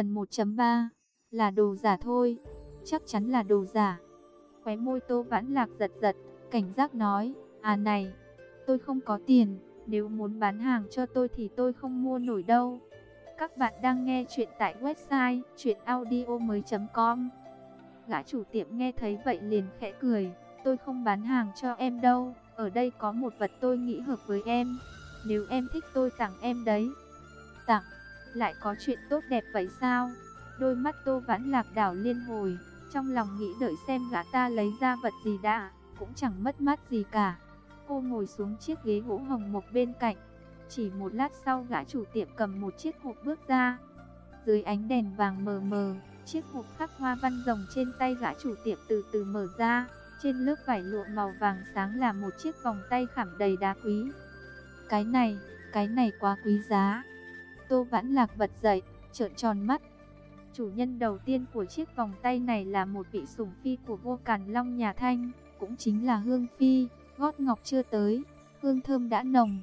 Phần 1.3 Là đồ giả thôi, chắc chắn là đồ giả. Khóe môi Tô Vãn Lạc giật giật, cảnh giác nói, à này, tôi không có tiền, nếu muốn bán hàng cho tôi thì tôi không mua nổi đâu. Các bạn đang nghe chuyện tại website chuyenaudio.com Gã chủ tiệm nghe thấy vậy liền khẽ cười, tôi không bán hàng cho em đâu, ở đây có một vật tôi nghĩ hợp với em, nếu em thích tôi tặng em đấy. Tặng, lại có chuyện tốt đẹp vậy sao? Đôi mắt tô vãn lạc đảo liên hồi, trong lòng nghĩ đợi xem gã ta lấy ra vật gì đã, cũng chẳng mất mát gì cả. Cô ngồi xuống chiếc ghế gỗ hồng mộc bên cạnh, chỉ một lát sau gã chủ tiệm cầm một chiếc hộp bước ra. Dưới ánh đèn vàng mờ mờ, chiếc hộp khắc hoa văn rồng trên tay gã chủ tiệm từ từ mở ra. Trên lớp vải lụa màu vàng sáng là một chiếc vòng tay khảm đầy đá quý. Cái này, cái này quá quý giá. Tô Vãn Lạc bật dậy, trợn tròn mắt. Chủ nhân đầu tiên của chiếc vòng tay này là một vị sủng phi của vua Càn Long nhà Thanh, cũng chính là Hương Phi, gót ngọc chưa tới, hương thơm đã nồng.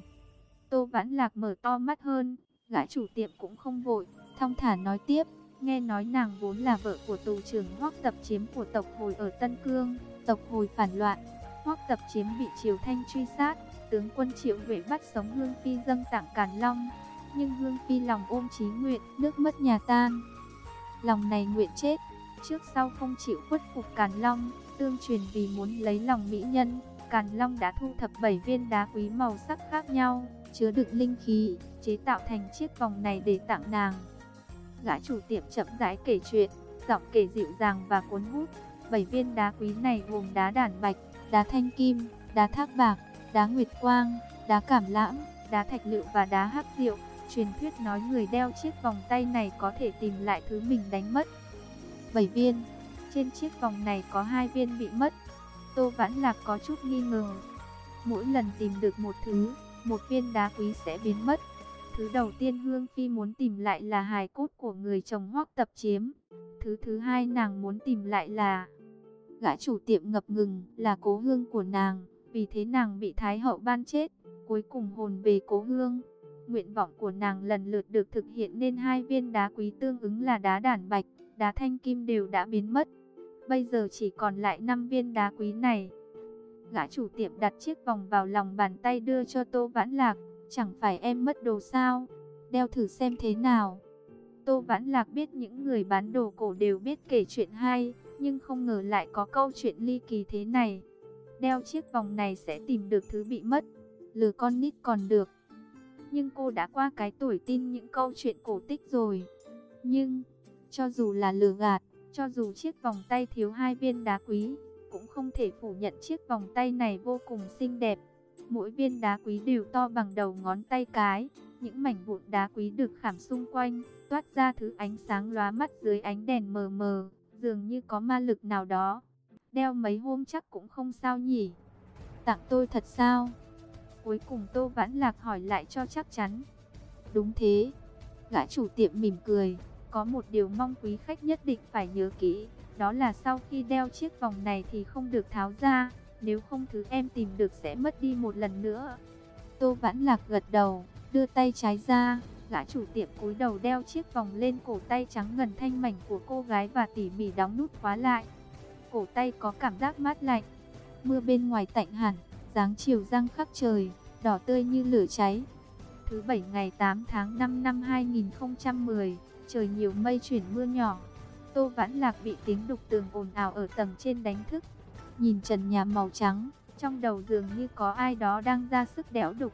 Tô Vãn Lạc mở to mắt hơn, gã chủ tiệm cũng không vội, thong thả nói tiếp, nghe nói nàng vốn là vợ của tù trưởng Hoắc Tập Chiếm của tộc Hồi ở Tân Cương, tộc Hồi phản loạn, Hoắc Tập Chiếm bị Triều Thanh truy sát, tướng quân Triệu Huệ bắt sống Hương Phi dâng tặng Càn Long, nhưng Hương Phi lòng ôm chí nguyện, nước mất nhà tan. Lòng này nguyện chết, trước sau không chịu khuất phục Càn Long, tương truyền vì muốn lấy lòng mỹ nhân, Càn Long đã thu thập 7 viên đá quý màu sắc khác nhau, chứa đựng linh khí, chế tạo thành chiếc vòng này để tặng nàng. Gã chủ tiệm chậm rãi kể chuyện, giọng kể dịu dàng và cuốn hút. Bảy viên đá quý này gồm đá đản bạch, đá thanh kim, đá thác bạc, đá nguyệt quang, đá cảm lãm, đá thạch lựu và đá hắc diệu. Truyền thuyết nói người đeo chiếc vòng tay này có thể tìm lại thứ mình đánh mất. 7 viên, trên chiếc vòng này có hai viên bị mất. Tô Vãn Lạc có chút nghi ngờ. Mỗi lần tìm được một thứ, một viên đá quý sẽ biến mất. Thứ đầu tiên Hương Phi muốn tìm lại là hài cốt của người chồng hoắc tập chiếm. Thứ thứ hai nàng muốn tìm lại là gã chủ tiệm ngập ngừng là cố hương của nàng. Vì thế nàng bị Thái hậu ban chết, cuối cùng hồn về cố hương. Nguyện vọng của nàng lần lượt được thực hiện nên hai viên đá quý tương ứng là đá đản bạch, đá thanh kim đều đã biến mất. Bây giờ chỉ còn lại 5 viên đá quý này. Gã chủ tiệm đặt chiếc vòng vào lòng bàn tay đưa cho Tô Vãn Lạc. Chẳng phải em mất đồ sao? Đeo thử xem thế nào. Tô Vãn Lạc biết những người bán đồ cổ đều biết kể chuyện hay, nhưng không ngờ lại có câu chuyện ly kỳ thế này. Đeo chiếc vòng này sẽ tìm được thứ bị mất. Lừa con nít còn được. Nhưng cô đã qua cái tuổi tin những câu chuyện cổ tích rồi. Nhưng, cho dù là lừa gạt, cho dù chiếc vòng tay thiếu hai viên đá quý, cũng không thể phủ nhận chiếc vòng tay này vô cùng xinh đẹp. Mỗi viên đá quý đều to bằng đầu ngón tay cái, những mảnh vụn đá quý được khảm xung quanh, toát ra thứ ánh sáng lóa mắt dưới ánh đèn mờ mờ, dường như có ma lực nào đó. Đeo mấy hôm chắc cũng không sao nhỉ. Tặng tôi thật sao? Cuối cùng Tô Vãn Lạc hỏi lại cho chắc chắn. Đúng thế. Gã chủ tiệm mỉm cười. Có một điều mong quý khách nhất định phải nhớ kỹ. Đó là sau khi đeo chiếc vòng này thì không được tháo ra. Nếu không thứ em tìm được sẽ mất đi một lần nữa. Tô Vãn Lạc gật đầu, đưa tay trái ra. Gã chủ tiệm cúi đầu đeo chiếc vòng lên cổ tay trắng ngần thanh mảnh của cô gái và tỉ mỉ đóng nút khóa lại. Cổ tay có cảm giác mát lạnh. Mưa bên ngoài tạnh hẳn, dáng chiều răng khắc trời, đỏ tươi như lửa cháy. Thứ bảy ngày 8 tháng 5 năm 2010, trời nhiều mây chuyển mưa nhỏ. Tô Vãn Lạc bị tiếng đục tường ồn ào ở tầng trên đánh thức. Nhìn trần nhà màu trắng, trong đầu dường như có ai đó đang ra sức đẽo đục.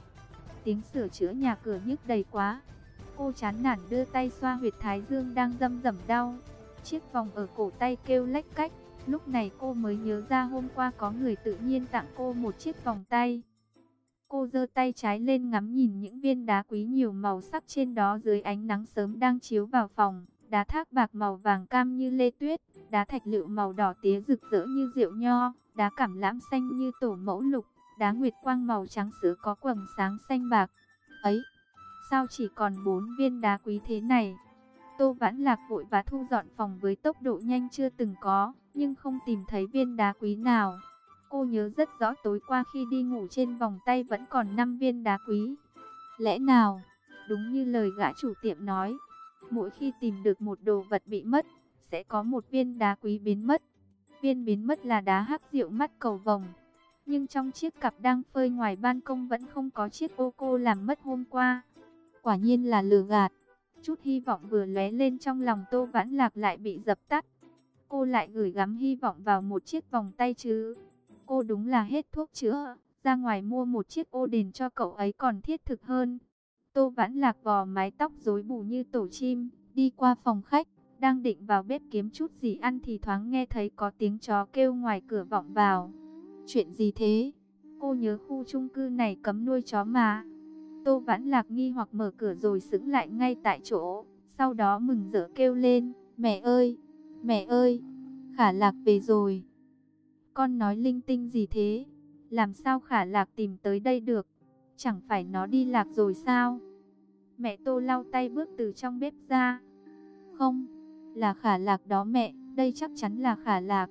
Tiếng sửa chữa nhà cửa nhức đầy quá. Cô chán nản đưa tay xoa huyệt thái dương đang dâm dẩm đau. Chiếc vòng ở cổ tay kêu lách cách. Lúc này cô mới nhớ ra hôm qua có người tự nhiên tặng cô một chiếc vòng tay. Cô giơ tay trái lên ngắm nhìn những viên đá quý nhiều màu sắc trên đó dưới ánh nắng sớm đang chiếu vào phòng. Đá thác bạc màu vàng cam như lê tuyết, đá thạch lựu màu đỏ tía rực rỡ như rượu nho, đá cảm lãm xanh như tổ mẫu lục, đá nguyệt quang màu trắng sữa có quầng sáng xanh bạc. Ấy, sao chỉ còn bốn viên đá quý thế này? Tô Vãn Lạc vội và thu dọn phòng với tốc độ nhanh chưa từng có, nhưng không tìm thấy viên đá quý nào. Cô nhớ rất rõ tối qua khi đi ngủ trên vòng tay vẫn còn 5 viên đá quý. Lẽ nào, đúng như lời gã chủ tiệm nói, Mỗi khi tìm được một đồ vật bị mất, sẽ có một viên đá quý biến mất. Viên biến mất là đá hắc rượu mắt cầu vồng. Nhưng trong chiếc cặp đang phơi ngoài ban công vẫn không có chiếc ô cô làm mất hôm qua. Quả nhiên là lừa gạt. Chút hy vọng vừa lóe lên trong lòng Tô Vãn Lạc lại bị dập tắt. Cô lại gửi gắm hy vọng vào một chiếc vòng tay chứ. Cô đúng là hết thuốc chữa, ra ngoài mua một chiếc ô đền cho cậu ấy còn thiết thực hơn. Tô Vãn Lạc vò mái tóc rối bù như tổ chim, đi qua phòng khách, đang định vào bếp kiếm chút gì ăn thì thoáng nghe thấy có tiếng chó kêu ngoài cửa vọng vào. Chuyện gì thế? Cô nhớ khu chung cư này cấm nuôi chó mà. Tô Vãn Lạc nghi hoặc mở cửa rồi sững lại ngay tại chỗ, sau đó mừng rỡ kêu lên, mẹ ơi, mẹ ơi, khả lạc về rồi. Con nói linh tinh gì thế? Làm sao khả lạc tìm tới đây được? Chẳng phải nó đi lạc rồi sao? Mẹ Tô lau tay bước từ trong bếp ra. Không, là khả lạc đó mẹ, đây chắc chắn là khả lạc.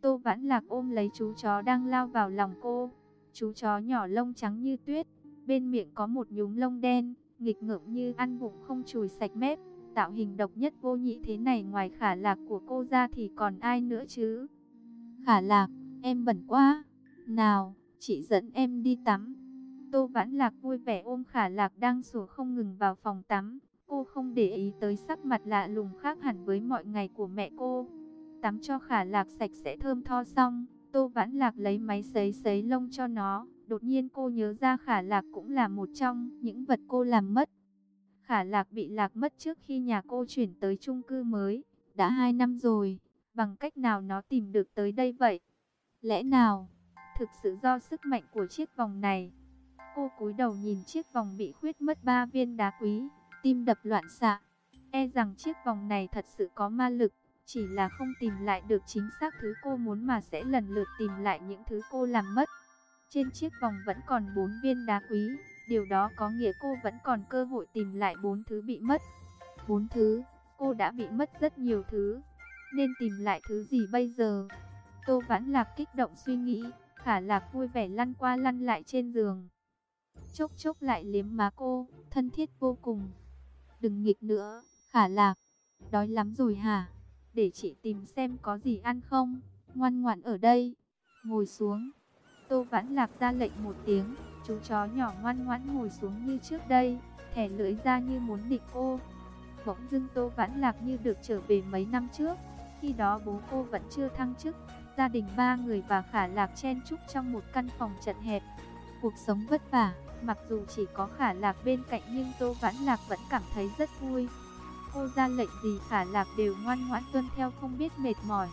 Tô Vãn Lạc ôm lấy chú chó đang lao vào lòng cô. Chú chó nhỏ lông trắng như tuyết, bên miệng có một nhúm lông đen, nghịch ngợm như ăn vụng không chùi sạch mép. Tạo hình độc nhất vô nhị thế này ngoài khả lạc của cô ra thì còn ai nữa chứ? Khả lạc, em bẩn quá. Nào, chị dẫn em đi tắm. Tô Vãn Lạc vui vẻ ôm khả lạc đang sủa không ngừng vào phòng tắm. Cô không để ý tới sắc mặt lạ lùng khác hẳn với mọi ngày của mẹ cô. Tắm cho khả lạc sạch sẽ thơm tho xong, Tô Vãn Lạc lấy máy sấy sấy lông cho nó. Đột nhiên cô nhớ ra khả lạc cũng là một trong những vật cô làm mất. Khả lạc bị lạc mất trước khi nhà cô chuyển tới chung cư mới. Đã hai năm rồi, bằng cách nào nó tìm được tới đây vậy? Lẽ nào, thực sự do sức mạnh của chiếc vòng này? Cô cúi đầu nhìn chiếc vòng bị khuyết mất ba viên đá quý, tim đập loạn xạ. E rằng chiếc vòng này thật sự có ma lực, chỉ là không tìm lại được chính xác thứ cô muốn mà sẽ lần lượt tìm lại những thứ cô làm mất. Trên chiếc vòng vẫn còn bốn viên đá quý, điều đó có nghĩa cô vẫn còn cơ hội tìm lại bốn thứ bị mất. Bốn thứ, cô đã bị mất rất nhiều thứ, nên tìm lại thứ gì bây giờ? Tô Vãn Lạc kích động suy nghĩ, Khả Lạc vui vẻ lăn qua lăn lại trên giường. Chốc chốc lại liếm má cô, thân thiết vô cùng. Đừng nghịch nữa, Khả Lạc, đói lắm rồi hả? Để chị tìm xem có gì ăn không, ngoan ngoãn ở đây, ngồi xuống. Tô Vãn Lạc ra lệnh một tiếng, chú chó nhỏ ngoan ngoãn ngồi xuống như trước đây, thẻ lưỡi ra như muốn địch cô. Bỗng dưng Tô Vãn Lạc như được trở về mấy năm trước, khi đó bố cô vẫn chưa thăng chức, gia đình ba người và khả lạc chen chúc trong một căn phòng chật hẹp. Cuộc sống vất vả, mặc dù chỉ có khả lạc bên cạnh nhưng Tô Vãn Lạc vẫn cảm thấy rất vui. Cô ra lệnh gì khả lạc đều ngoan ngoãn tuân theo không biết mệt mỏi.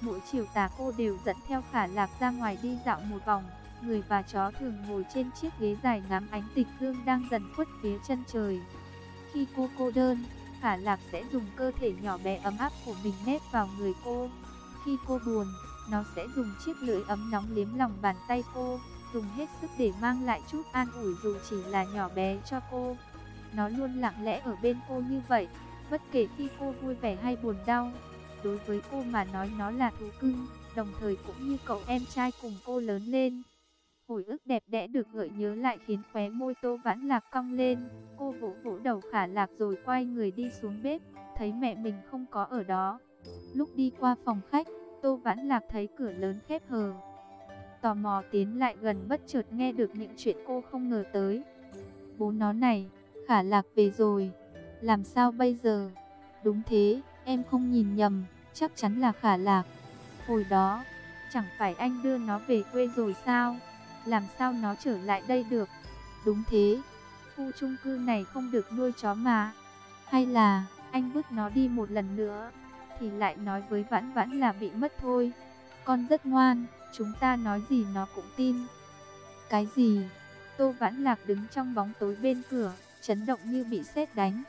Mỗi chiều tà cô đều dẫn theo khả lạc ra ngoài đi dạo một vòng. Người và chó thường ngồi trên chiếc ghế dài ngắm ánh tịch dương đang dần khuất phía chân trời. Khi cô cô đơn, khả lạc sẽ dùng cơ thể nhỏ bé ấm áp của mình nép vào người cô. Khi cô buồn, nó sẽ dùng chiếc lưỡi ấm nóng liếm lòng bàn tay cô, dùng hết sức để mang lại chút an ủi dù chỉ là nhỏ bé cho cô. Nó luôn lặng lẽ ở bên cô như vậy, bất kể khi cô vui vẻ hay buồn đau. Đối với cô mà nói nó là thú cưng, đồng thời cũng như cậu em trai cùng cô lớn lên. Hồi ức đẹp đẽ được gợi nhớ lại khiến khóe môi Tô Vãn Lạc cong lên. Cô vỗ vỗ đầu khả lạc rồi quay người đi xuống bếp, thấy mẹ mình không có ở đó. Lúc đi qua phòng khách, Tô Vãn Lạc thấy cửa lớn khép hờ. Tò mò tiến lại gần bất chợt nghe được những chuyện cô không ngờ tới. Bố nó này, khả lạc về rồi. Làm sao bây giờ? Đúng thế, em không nhìn nhầm, chắc chắn là khả lạc. Hồi đó, chẳng phải anh đưa nó về quê rồi sao? Làm sao nó trở lại đây được? Đúng thế, khu chung cư này không được nuôi chó mà. Hay là, anh vứt nó đi một lần nữa, thì lại nói với vãn vãn là bị mất thôi. Con rất ngoan, chúng ta nói gì nó cũng tin. Cái gì? Tô vãn lạc đứng trong bóng tối bên cửa, chấn động như bị sét đánh.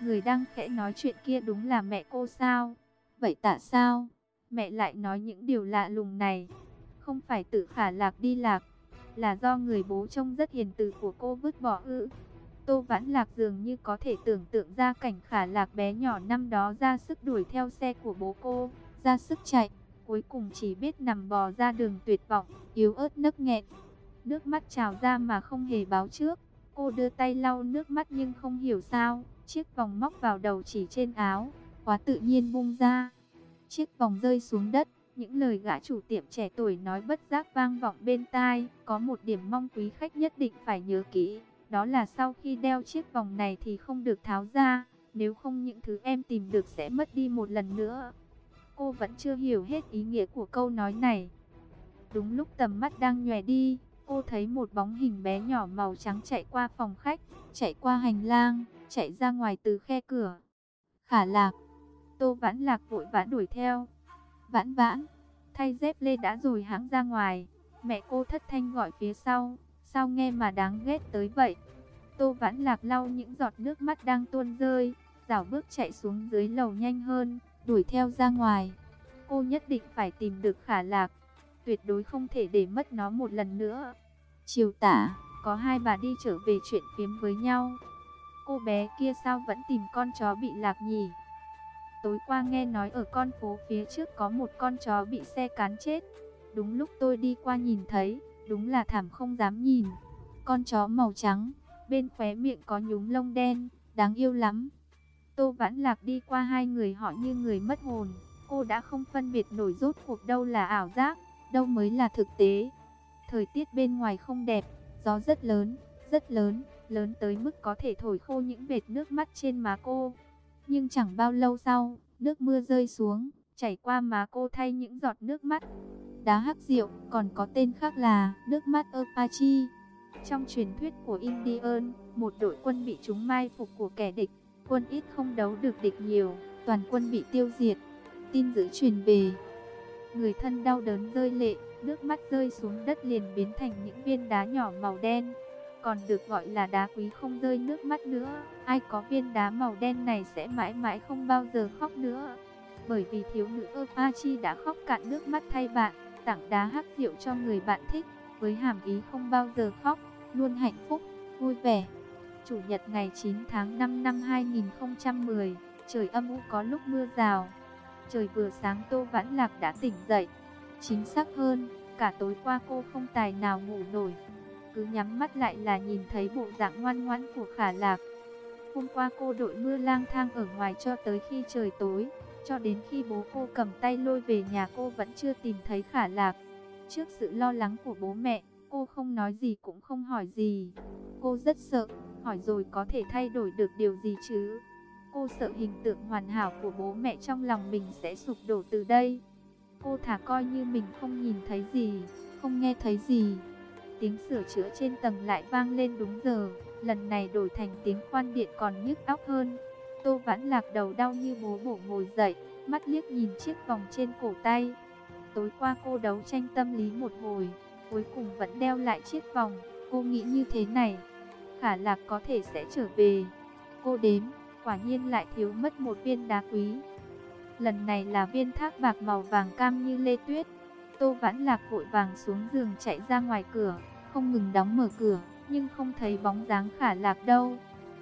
Người đang khẽ nói chuyện kia đúng là mẹ cô sao? Vậy tại sao? Mẹ lại nói những điều lạ lùng này. Không phải tự khả lạc đi lạc, là do người bố trông rất hiền từ của cô vứt bỏ ư. Tô Vãn Lạc dường như có thể tưởng tượng ra cảnh khả lạc bé nhỏ năm đó ra sức đuổi theo xe của bố cô, ra sức chạy, cuối cùng chỉ biết nằm bò ra đường tuyệt vọng, yếu ớt nấc nghẹn. Nước mắt trào ra mà không hề báo trước, cô đưa tay lau nước mắt nhưng không hiểu sao, Chiếc vòng móc vào đầu chỉ trên áo, quá tự nhiên bung ra. Chiếc vòng rơi xuống đất, những lời gã chủ tiệm trẻ tuổi nói bất giác vang vọng bên tai, có một điểm mong quý khách nhất định phải nhớ kỹ, đó là sau khi đeo chiếc vòng này thì không được tháo ra, nếu không những thứ em tìm được sẽ mất đi một lần nữa. Cô vẫn chưa hiểu hết ý nghĩa của câu nói này. Đúng lúc tầm mắt đang nhòe đi, cô thấy một bóng hình bé nhỏ màu trắng chạy qua phòng khách, chạy qua hành lang, chạy ra ngoài từ khe cửa. Khả lạc, Tô Vãn Lạc vội vã đuổi theo. Vãn vãn, thay dép lê đã rồi hãng ra ngoài. Mẹ cô thất thanh gọi phía sau, sao nghe mà đáng ghét tới vậy. Tô Vãn Lạc lau những giọt nước mắt đang tuôn rơi, dảo bước chạy xuống dưới lầu nhanh hơn, đuổi theo ra ngoài. Cô nhất định phải tìm được khả lạc, tuyệt đối không thể để mất nó một lần nữa. Chiều tả, có hai bà đi trở về chuyện phiếm với nhau. Cô bé kia sao vẫn tìm con chó bị lạc nhỉ? Tối qua nghe nói ở con phố phía trước có một con chó bị xe cán chết. Đúng lúc tôi đi qua nhìn thấy, đúng là thảm không dám nhìn. Con chó màu trắng, bên khóe miệng có nhúm lông đen, đáng yêu lắm. Tô Vãn Lạc đi qua hai người họ như người mất hồn. Cô đã không phân biệt nổi rốt cuộc đâu là ảo giác, đâu mới là thực tế. Thời tiết bên ngoài không đẹp, gió rất lớn, rất lớn, lớn tới mức có thể thổi khô những vệt nước mắt trên má cô. Nhưng chẳng bao lâu sau, nước mưa rơi xuống, chảy qua má cô thay những giọt nước mắt. Đá hắc rượu còn có tên khác là nước mắt Apache. Trong truyền thuyết của Indian, một đội quân bị chúng mai phục của kẻ địch, quân ít không đấu được địch nhiều, toàn quân bị tiêu diệt. Tin dữ truyền về, người thân đau đớn rơi lệ, nước mắt rơi xuống đất liền biến thành những viên đá nhỏ màu đen còn được gọi là đá quý không rơi nước mắt nữa. Ai có viên đá màu đen này sẽ mãi mãi không bao giờ khóc nữa. Bởi vì thiếu nữ Apache đã khóc cạn nước mắt thay bạn, tặng đá hắc rượu cho người bạn thích, với hàm ý không bao giờ khóc, luôn hạnh phúc, vui vẻ. Chủ nhật ngày 9 tháng 5 năm 2010, trời âm u có lúc mưa rào. Trời vừa sáng Tô Vãn Lạc đã tỉnh dậy. Chính xác hơn, cả tối qua cô không tài nào ngủ nổi cứ nhắm mắt lại là nhìn thấy bộ dạng ngoan ngoãn của khả lạc. Hôm qua cô đội mưa lang thang ở ngoài cho tới khi trời tối, cho đến khi bố cô cầm tay lôi về nhà cô vẫn chưa tìm thấy khả lạc. Trước sự lo lắng của bố mẹ, cô không nói gì cũng không hỏi gì. Cô rất sợ, hỏi rồi có thể thay đổi được điều gì chứ? Cô sợ hình tượng hoàn hảo của bố mẹ trong lòng mình sẽ sụp đổ từ đây. Cô thả coi như mình không nhìn thấy gì, không nghe thấy gì. Tiếng sửa chữa trên tầng lại vang lên đúng giờ, lần này đổi thành tiếng khoan điện còn nhức óc hơn. Tô Vãn Lạc đầu đau như bố bổ ngồi dậy, mắt liếc nhìn chiếc vòng trên cổ tay. Tối qua cô đấu tranh tâm lý một hồi, cuối cùng vẫn đeo lại chiếc vòng. Cô nghĩ như thế này, khả lạc có thể sẽ trở về. Cô đếm, quả nhiên lại thiếu mất một viên đá quý. Lần này là viên thác bạc màu vàng cam như lê tuyết. Tô Vãn Lạc vội vàng xuống giường chạy ra ngoài cửa, không ngừng đóng mở cửa, nhưng không thấy bóng dáng khả lạc đâu.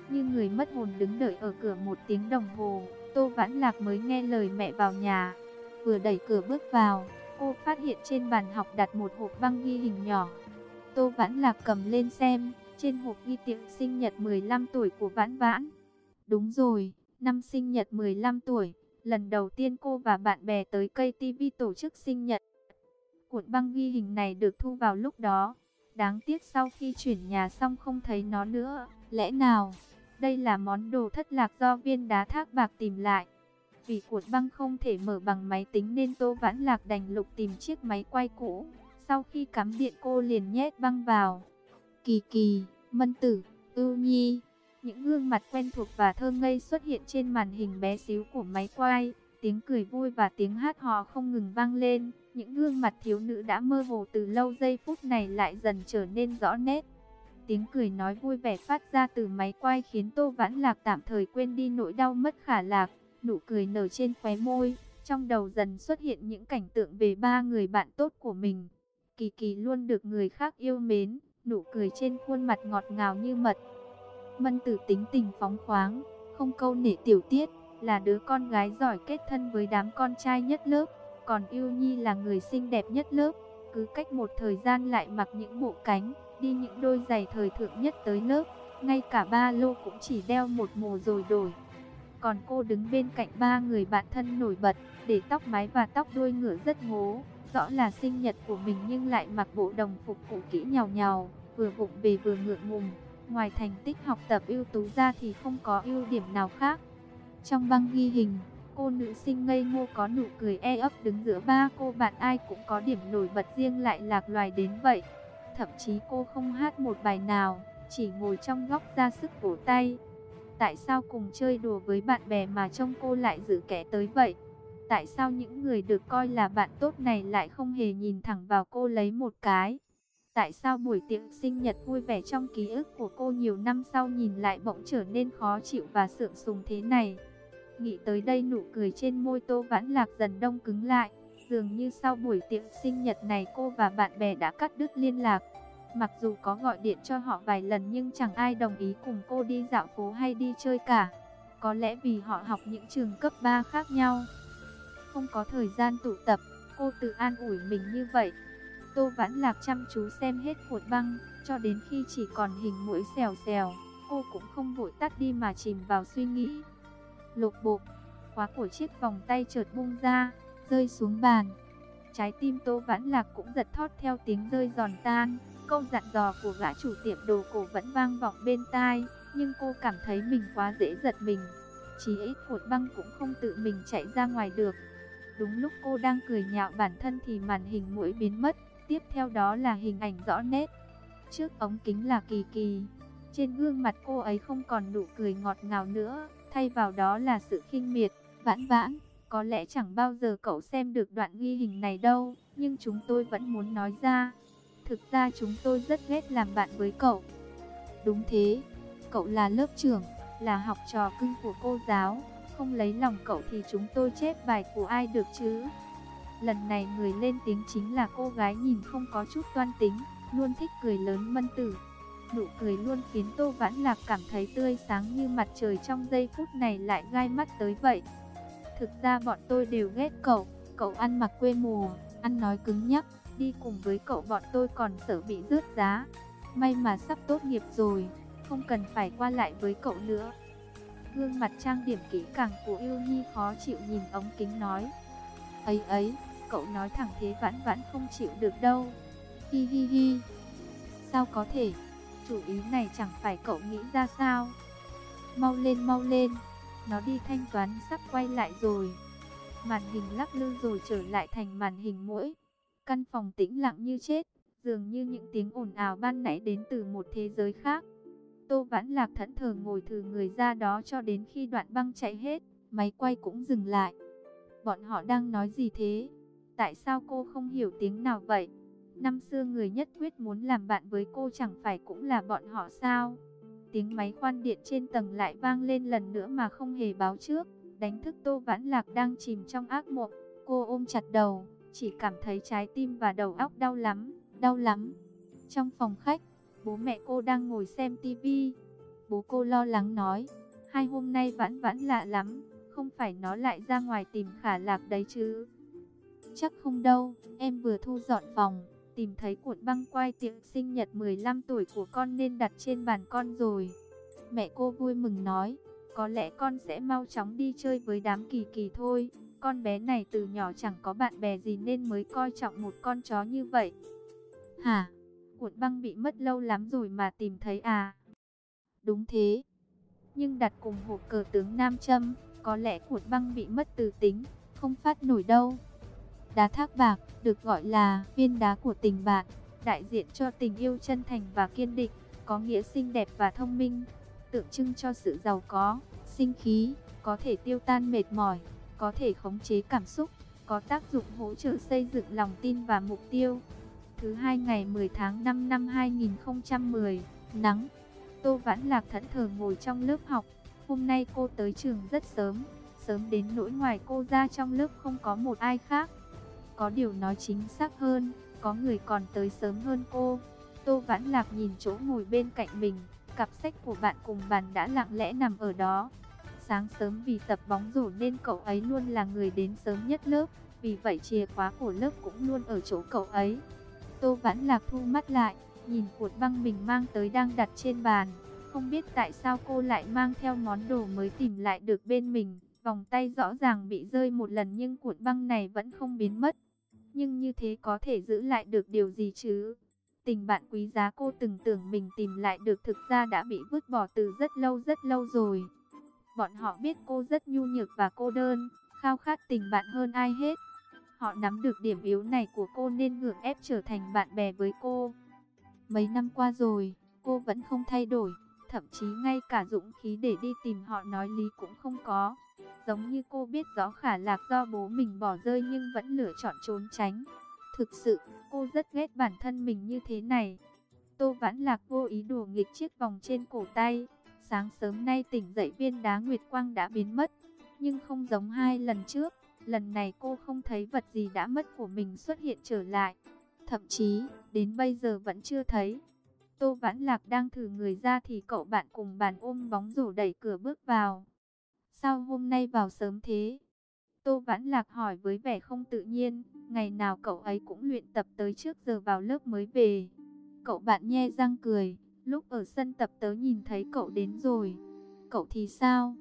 Như người mất hồn đứng đợi ở cửa một tiếng đồng hồ, Tô Vãn Lạc mới nghe lời mẹ vào nhà. Vừa đẩy cửa bước vào, cô phát hiện trên bàn học đặt một hộp băng ghi hình nhỏ. Tô Vãn Lạc cầm lên xem, trên hộp ghi tiệm sinh nhật 15 tuổi của Vãn Vãn. Đúng rồi, năm sinh nhật 15 tuổi, lần đầu tiên cô và bạn bè tới cây TV tổ chức sinh nhật. Cuộn băng ghi hình này được thu vào lúc đó. Đáng tiếc sau khi chuyển nhà xong không thấy nó nữa. Lẽ nào, đây là món đồ thất lạc do viên đá thác bạc tìm lại. Vì cuộn băng không thể mở bằng máy tính nên Tô Vãn Lạc đành lục tìm chiếc máy quay cũ. Sau khi cắm điện cô liền nhét băng vào. Kỳ kỳ, mân tử, ưu nhi. Những gương mặt quen thuộc và thơ ngây xuất hiện trên màn hình bé xíu của máy quay. Tiếng cười vui và tiếng hát hò không ngừng vang lên. Những gương mặt thiếu nữ đã mơ hồ từ lâu giây phút này lại dần trở nên rõ nét. Tiếng cười nói vui vẻ phát ra từ máy quay khiến Tô Vãn Lạc tạm thời quên đi nỗi đau mất khả lạc. Nụ cười nở trên khóe môi, trong đầu dần xuất hiện những cảnh tượng về ba người bạn tốt của mình. Kỳ kỳ luôn được người khác yêu mến, nụ cười trên khuôn mặt ngọt ngào như mật. Mân tử tính tình phóng khoáng, không câu nể tiểu tiết, là đứa con gái giỏi kết thân với đám con trai nhất lớp. Còn Yêu Nhi là người xinh đẹp nhất lớp, cứ cách một thời gian lại mặc những bộ cánh, đi những đôi giày thời thượng nhất tới lớp, ngay cả ba lô cũng chỉ đeo một mùa rồi đổi. Còn cô đứng bên cạnh ba người bạn thân nổi bật, để tóc mái và tóc đuôi ngựa rất ngố. Rõ là sinh nhật của mình nhưng lại mặc bộ đồng phục cũ kỹ nhào nhào, vừa vụng về vừa ngượng ngùng. Ngoài thành tích học tập ưu tú ra thì không có ưu điểm nào khác. Trong băng ghi hình, cô nữ sinh ngây ngô có nụ cười e ấp đứng giữa ba cô bạn ai cũng có điểm nổi bật riêng lại lạc loài đến vậy. Thậm chí cô không hát một bài nào, chỉ ngồi trong góc ra sức vỗ tay. Tại sao cùng chơi đùa với bạn bè mà trông cô lại giữ kẻ tới vậy? Tại sao những người được coi là bạn tốt này lại không hề nhìn thẳng vào cô lấy một cái? Tại sao buổi tiệc sinh nhật vui vẻ trong ký ức của cô nhiều năm sau nhìn lại bỗng trở nên khó chịu và sượng sùng thế này? Nghĩ tới đây nụ cười trên môi Tô Vãn Lạc dần đông cứng lại. Dường như sau buổi tiệc sinh nhật này cô và bạn bè đã cắt đứt liên lạc. Mặc dù có gọi điện cho họ vài lần nhưng chẳng ai đồng ý cùng cô đi dạo phố hay đi chơi cả. Có lẽ vì họ học những trường cấp 3 khác nhau. Không có thời gian tụ tập, cô tự an ủi mình như vậy. Tô Vãn Lạc chăm chú xem hết cuộn băng, cho đến khi chỉ còn hình mũi xèo xèo, cô cũng không vội tắt đi mà chìm vào suy nghĩ lột bột khóa của chiếc vòng tay chợt bung ra, rơi xuống bàn. Trái tim Tô Vãn Lạc cũng giật thót theo tiếng rơi giòn tan. Câu dặn dò của gã chủ tiệm đồ cổ vẫn vang vọng bên tai, nhưng cô cảm thấy mình quá dễ giật mình. Chỉ ít hột băng cũng không tự mình chạy ra ngoài được. Đúng lúc cô đang cười nhạo bản thân thì màn hình mũi biến mất, tiếp theo đó là hình ảnh rõ nét. Trước ống kính là Kỳ Kỳ, trên gương mặt cô ấy không còn nụ cười ngọt ngào nữa, thay vào đó là sự khinh miệt, vãn vãn. Có lẽ chẳng bao giờ cậu xem được đoạn ghi hình này đâu, nhưng chúng tôi vẫn muốn nói ra. Thực ra chúng tôi rất ghét làm bạn với cậu. Đúng thế, cậu là lớp trưởng, là học trò cưng của cô giáo. Không lấy lòng cậu thì chúng tôi chép bài của ai được chứ? Lần này người lên tiếng chính là cô gái nhìn không có chút toan tính, luôn thích cười lớn mân tử. Nụ cười luôn khiến Tô Vãn Lạc cảm thấy tươi sáng như mặt trời trong giây phút này lại gai mắt tới vậy. Thực ra bọn tôi đều ghét cậu, cậu ăn mặc quê mùa, ăn nói cứng nhắc, đi cùng với cậu bọn tôi còn sợ bị rớt giá. May mà sắp tốt nghiệp rồi, không cần phải qua lại với cậu nữa. Gương mặt trang điểm kỹ càng của yêu nhi khó chịu nhìn ống kính nói. Ấy ấy, cậu nói thẳng thế vãn vãn không chịu được đâu. Hi hi hi. Sao có thể? Chủ ý này chẳng phải cậu nghĩ ra sao? Mau lên mau lên. Nó đi thanh toán sắp quay lại rồi. Màn hình lắc lư rồi trở lại thành màn hình mũi. Căn phòng tĩnh lặng như chết, dường như những tiếng ồn ào ban nãy đến từ một thế giới khác. Tô Vãn Lạc thẫn thờ ngồi thử người ra đó cho đến khi đoạn băng chạy hết, máy quay cũng dừng lại. Bọn họ đang nói gì thế? Tại sao cô không hiểu tiếng nào vậy? Năm xưa người nhất quyết muốn làm bạn với cô chẳng phải cũng là bọn họ sao? Tiếng máy khoan điện trên tầng lại vang lên lần nữa mà không hề báo trước, đánh thức Tô Vãn Lạc đang chìm trong ác mộng. Cô ôm chặt đầu, chỉ cảm thấy trái tim và đầu óc đau lắm, đau lắm. Trong phòng khách, bố mẹ cô đang ngồi xem tivi. Bố cô lo lắng nói, hai hôm nay vãn vãn lạ lắm, không phải nó lại ra ngoài tìm khả lạc đấy chứ. Chắc không đâu, em vừa thu dọn phòng, tìm thấy cuộn băng quay tiệc sinh nhật 15 tuổi của con nên đặt trên bàn con rồi. Mẹ cô vui mừng nói, có lẽ con sẽ mau chóng đi chơi với đám kỳ kỳ thôi. Con bé này từ nhỏ chẳng có bạn bè gì nên mới coi trọng một con chó như vậy. Hả? Cuộn băng bị mất lâu lắm rồi mà tìm thấy à? Đúng thế. Nhưng đặt cùng hộp cờ tướng Nam Châm, có lẽ cuộn băng bị mất từ tính, không phát nổi đâu. Đá thác bạc, được gọi là viên đá của tình bạn, đại diện cho tình yêu chân thành và kiên định, có nghĩa xinh đẹp và thông minh, tượng trưng cho sự giàu có, sinh khí, có thể tiêu tan mệt mỏi, có thể khống chế cảm xúc, có tác dụng hỗ trợ xây dựng lòng tin và mục tiêu. Thứ hai ngày 10 tháng 5 năm 2010, nắng. Tô Vãn Lạc thẫn thờ ngồi trong lớp học. Hôm nay cô tới trường rất sớm, sớm đến nỗi ngoài cô ra trong lớp không có một ai khác. Có điều nói chính xác hơn, có người còn tới sớm hơn cô. Tô Vãn Lạc nhìn chỗ ngồi bên cạnh mình, cặp sách của bạn cùng bàn đã lặng lẽ nằm ở đó. Sáng sớm vì tập bóng rổ nên cậu ấy luôn là người đến sớm nhất lớp, vì vậy chìa khóa của lớp cũng luôn ở chỗ cậu ấy. Tô Vãn Lạc thu mắt lại, nhìn cuộn băng mình mang tới đang đặt trên bàn, Không biết tại sao cô lại mang theo món đồ mới tìm lại được bên mình. Vòng tay rõ ràng bị rơi một lần nhưng cuộn băng này vẫn không biến mất. Nhưng như thế có thể giữ lại được điều gì chứ? Tình bạn quý giá cô từng tưởng mình tìm lại được thực ra đã bị vứt bỏ từ rất lâu rất lâu rồi. Bọn họ biết cô rất nhu nhược và cô đơn, khao khát tình bạn hơn ai hết. Họ nắm được điểm yếu này của cô nên ngưỡng ép trở thành bạn bè với cô. Mấy năm qua rồi, cô vẫn không thay đổi, thậm chí ngay cả dũng khí để đi tìm họ nói lý cũng không có. Giống như cô biết rõ khả lạc do bố mình bỏ rơi nhưng vẫn lựa chọn trốn tránh. Thực sự, cô rất ghét bản thân mình như thế này. Tô Vãn Lạc vô ý đùa nghịch chiếc vòng trên cổ tay. Sáng sớm nay tỉnh dậy viên đá nguyệt quang đã biến mất. Nhưng không giống hai lần trước, lần này cô không thấy vật gì đã mất của mình xuất hiện trở lại. Thậm chí, đến bây giờ vẫn chưa thấy. Tô Vãn Lạc đang thử người ra thì cậu bạn cùng bàn ôm bóng rổ đẩy cửa bước vào. Sao hôm nay vào sớm thế? Tô Vãn Lạc hỏi với vẻ không tự nhiên, ngày nào cậu ấy cũng luyện tập tới trước giờ vào lớp mới về. Cậu bạn nhe răng cười, lúc ở sân tập tớ nhìn thấy cậu đến rồi. Cậu thì sao?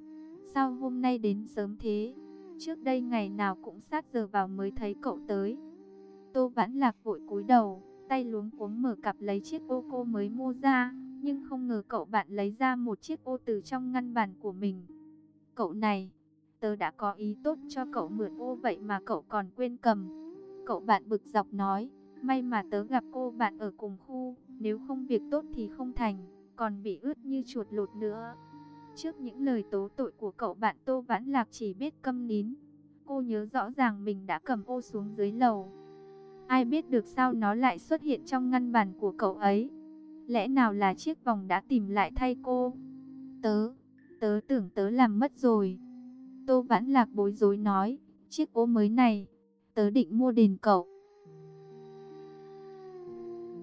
Sao hôm nay đến sớm thế? Trước đây ngày nào cũng sát giờ vào mới thấy cậu tới. Tô Vãn Lạc vội cúi đầu, tay luống cuống mở cặp lấy chiếc ô cô mới mua ra, nhưng không ngờ cậu bạn lấy ra một chiếc ô từ trong ngăn bàn của mình. Cậu này, tớ đã có ý tốt cho cậu mượn ô vậy mà cậu còn quên cầm. Cậu bạn bực dọc nói, may mà tớ gặp cô bạn ở cùng khu, nếu không việc tốt thì không thành, còn bị ướt như chuột lột nữa. Trước những lời tố tội của cậu bạn Tô Vãn Lạc chỉ biết câm nín. Cô nhớ rõ ràng mình đã cầm ô xuống dưới lầu. Ai biết được sao nó lại xuất hiện trong ngăn bàn của cậu ấy. Lẽ nào là chiếc vòng đã tìm lại thay cô? Tớ, tớ tưởng tớ làm mất rồi. Tô Vãn Lạc bối rối nói, chiếc ô mới này, tớ định mua đền cậu.